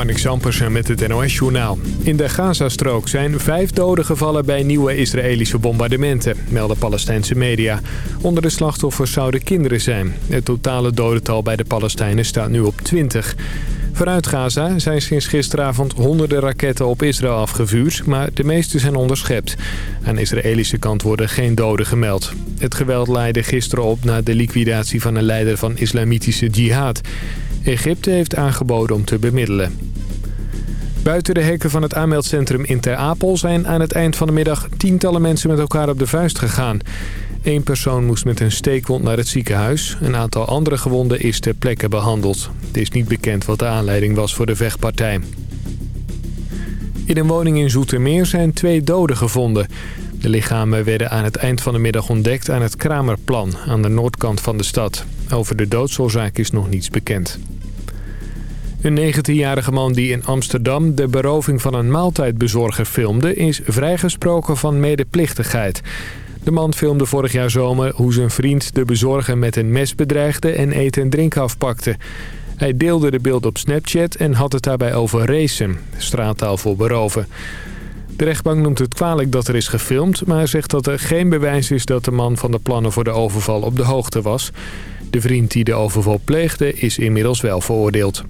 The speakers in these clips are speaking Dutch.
Marnik Zampersen met het NOS-journaal. In de Gazastrook zijn vijf doden gevallen bij nieuwe Israëlische bombardementen, melden Palestijnse media. Onder de slachtoffers zouden kinderen zijn. Het totale dodental bij de Palestijnen staat nu op 20. Vanuit Gaza zijn sinds gisteravond honderden raketten op Israël afgevuurd, maar de meeste zijn onderschept. Aan de Israëlische kant worden geen doden gemeld. Het geweld leidde gisteren op na de liquidatie van een leider van islamitische jihad. Egypte heeft aangeboden om te bemiddelen. Buiten de hekken van het aanmeldcentrum in Ter Apel zijn aan het eind van de middag tientallen mensen met elkaar op de vuist gegaan. Eén persoon moest met een steekwond naar het ziekenhuis. Een aantal andere gewonden is ter plekke behandeld. Het is niet bekend wat de aanleiding was voor de vechtpartij. In een woning in Zoetermeer zijn twee doden gevonden. De lichamen werden aan het eind van de middag ontdekt aan het Kramerplan aan de noordkant van de stad. Over de doodsoorzaak is nog niets bekend. Een 19-jarige man die in Amsterdam de beroving van een maaltijdbezorger filmde... is vrijgesproken van medeplichtigheid. De man filmde vorig jaar zomer hoe zijn vriend de bezorger met een mes bedreigde en eten en drinken afpakte. Hij deelde de beeld op Snapchat en had het daarbij over racen, straattaal voor beroven. De rechtbank noemt het kwalijk dat er is gefilmd... maar zegt dat er geen bewijs is dat de man van de plannen voor de overval op de hoogte was. De vriend die de overval pleegde is inmiddels wel veroordeeld.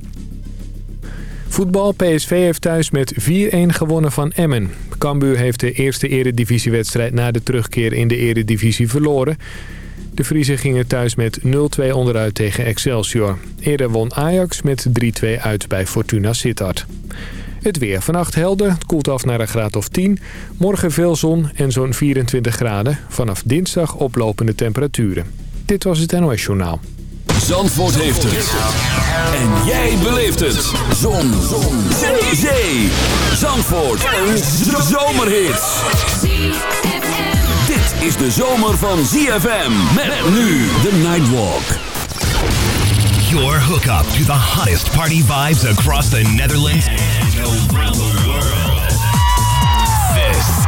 Voetbal PSV heeft thuis met 4-1 gewonnen van Emmen. Cambuur heeft de eerste eredivisiewedstrijd na de terugkeer in de eredivisie verloren. De Friese gingen thuis met 0-2 onderuit tegen Excelsior. Eerder won Ajax met 3-2 uit bij Fortuna Sittard. Het weer vannacht helder, het koelt af naar een graad of 10. Morgen veel zon en zo'n 24 graden. Vanaf dinsdag oplopende temperaturen. Dit was het NOS Journaal. Zandvoort heeft het. En jij beleeft het. Zon. zon. Zee. Zee. Zandvoort. Een zomerhit. Dit is de zomer van ZFM. Met nu de Nightwalk. Your hookup to the hottest party vibes across the Netherlands and around the world.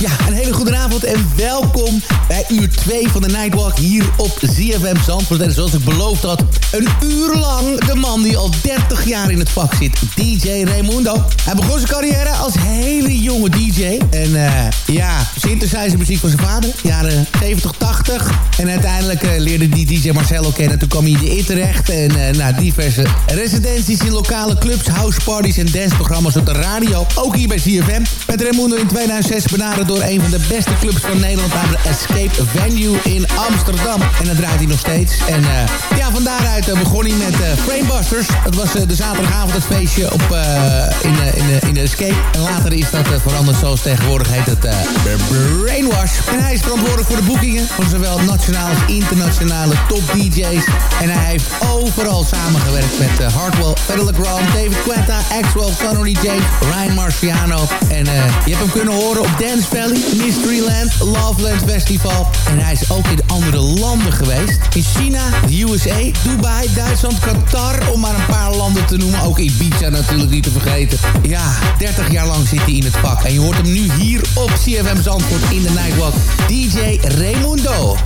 Ja, een hele goede avond en welkom bij uur 2 van de Nightwalk hier op ZFM Zandvoort. En zoals ik beloofd had, een uur lang de man die al 30 jaar in het vak zit, DJ Raimundo. Hij begon zijn carrière als hele jonge DJ. En uh, ja, synthesizer muziek van zijn vader, jaren 70, 80. En uiteindelijk uh, leerde die DJ Marcelo kennen. Toen kwam hij in de IT terecht en uh, nou, diverse residenties in lokale clubs, houseparties en danceprogramma's op de radio. Ook hier bij ZFM. Met Raimundo in 2006 benaderd door een van de beste clubs van Nederland... namelijk Escape Venue in Amsterdam. En dat draait hij nog steeds. En uh, ja, van daaruit uh, begon hij met uh, Framebusters. Dat was de zaterdagavond het feestje op, in, in, in de Escape. En later is dat veranderd zoals tegenwoordig heet het Brainwash. En hij is verantwoordelijk voor de boekingen... van zowel nationale als internationale top DJ's. En hij heeft overal samengewerkt met Hardwell, Federal Grant, David Quetta, Axwell, Sonny James, Ryan Marciano. En je hebt hem kunnen horen op Dance Valley, Mysteryland, Loveland Festival. En hij is ook in andere landen geweest. In China, de USA, Dubai, Duitsland, Qatar, om maar een paar landen te noemen. Ook Ibiza natuurlijk niet te vergeten. Ja, 30 jaar lang zit hij in het vak. En je hoort hem nu hier op CFM Zandvoort in de Nightwalk. DJ Raimundo.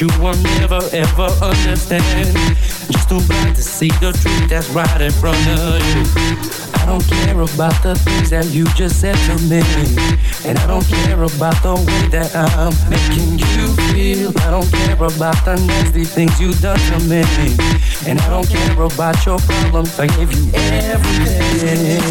You will never ever understand. Just too blind to see the truth that's right in front of you. I don't care about the things that you just said to me. And I don't care about the way that I'm making you feel. I don't care about the nasty things you done to me. And I don't care about your problems. I gave you everything.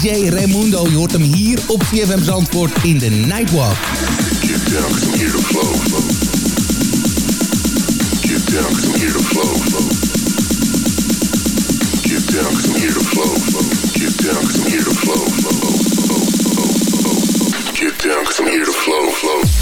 DJ Raimundo, je hoort hem hier op CFM Zandvoort in de Nightwalk. Get down. Get down. Get down. Get down. Get down.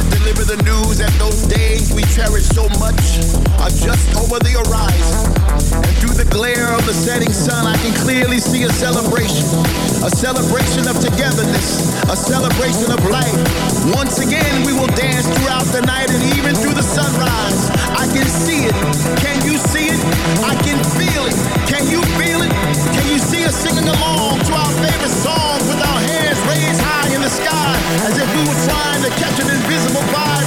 To deliver the news that those days we so much are just over the horizon. And through the glare of the setting sun, I can clearly see a celebration. A celebration of togetherness, a celebration of life. Once again, we will dance throughout the night and even through the sunrise. I can see it. Can you see it? I can feel it. Can you feel it? Can see us singing along to our favorite songs with our hands raised high in the sky as if we were trying to catch an invisible vibe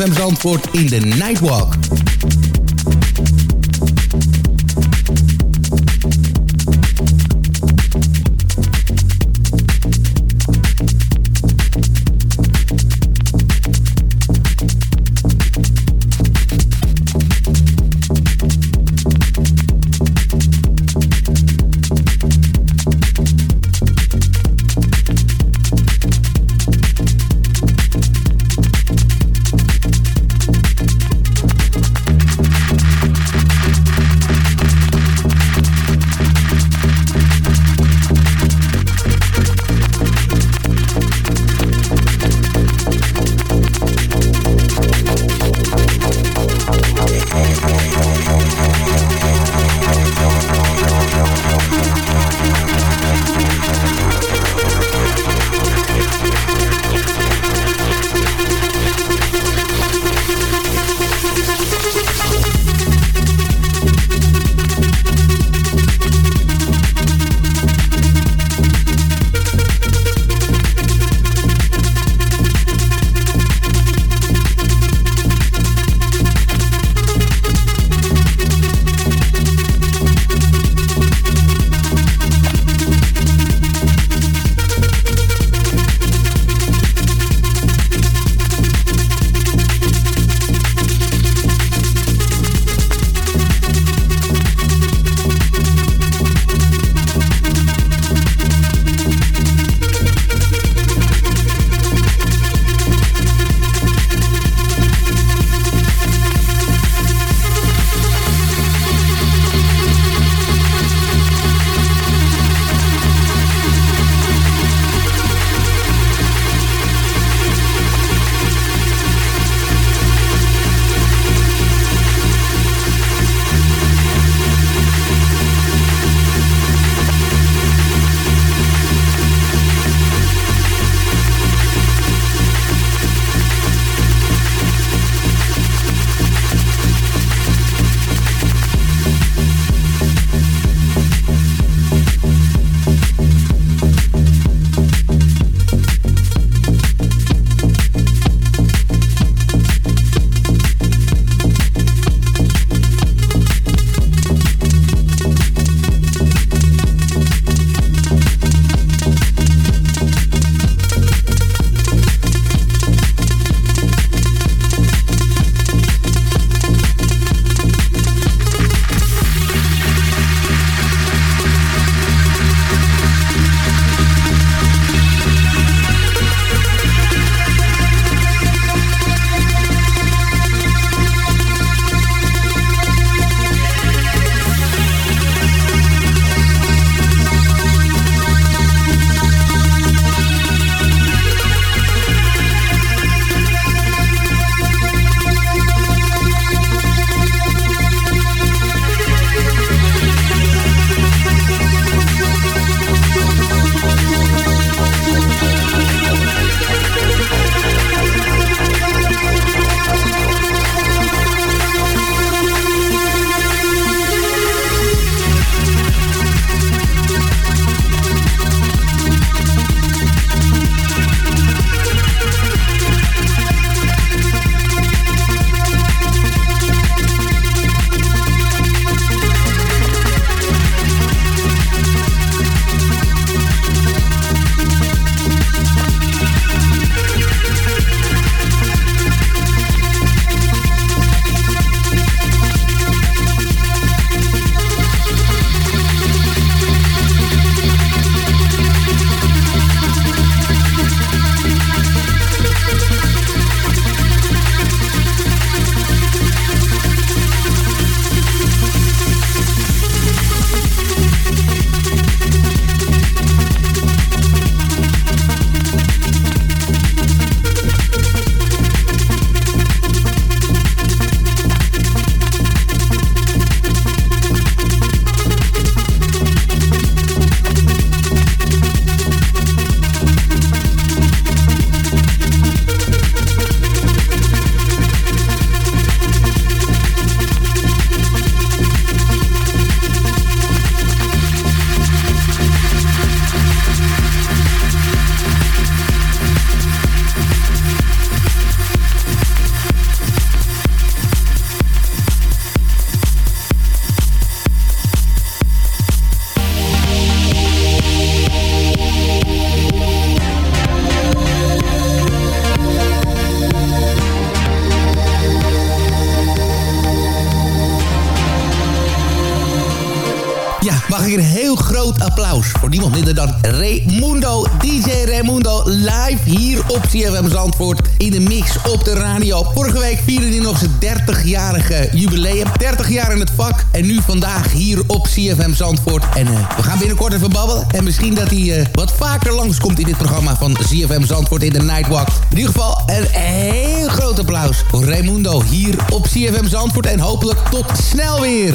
CFM Zandvoort in de Nightwalk. Vorige week vierde hij nog zijn 30-jarige jubileum. 30 jaar in het vak. En nu vandaag hier op CFM Zandvoort. En uh, we gaan binnenkort even babbelen. En misschien dat hij uh, wat vaker langskomt in dit programma van CFM Zandvoort in de Nightwalk. In ieder geval een heel groot applaus voor Raimundo hier op CFM Zandvoort. En hopelijk tot snel weer.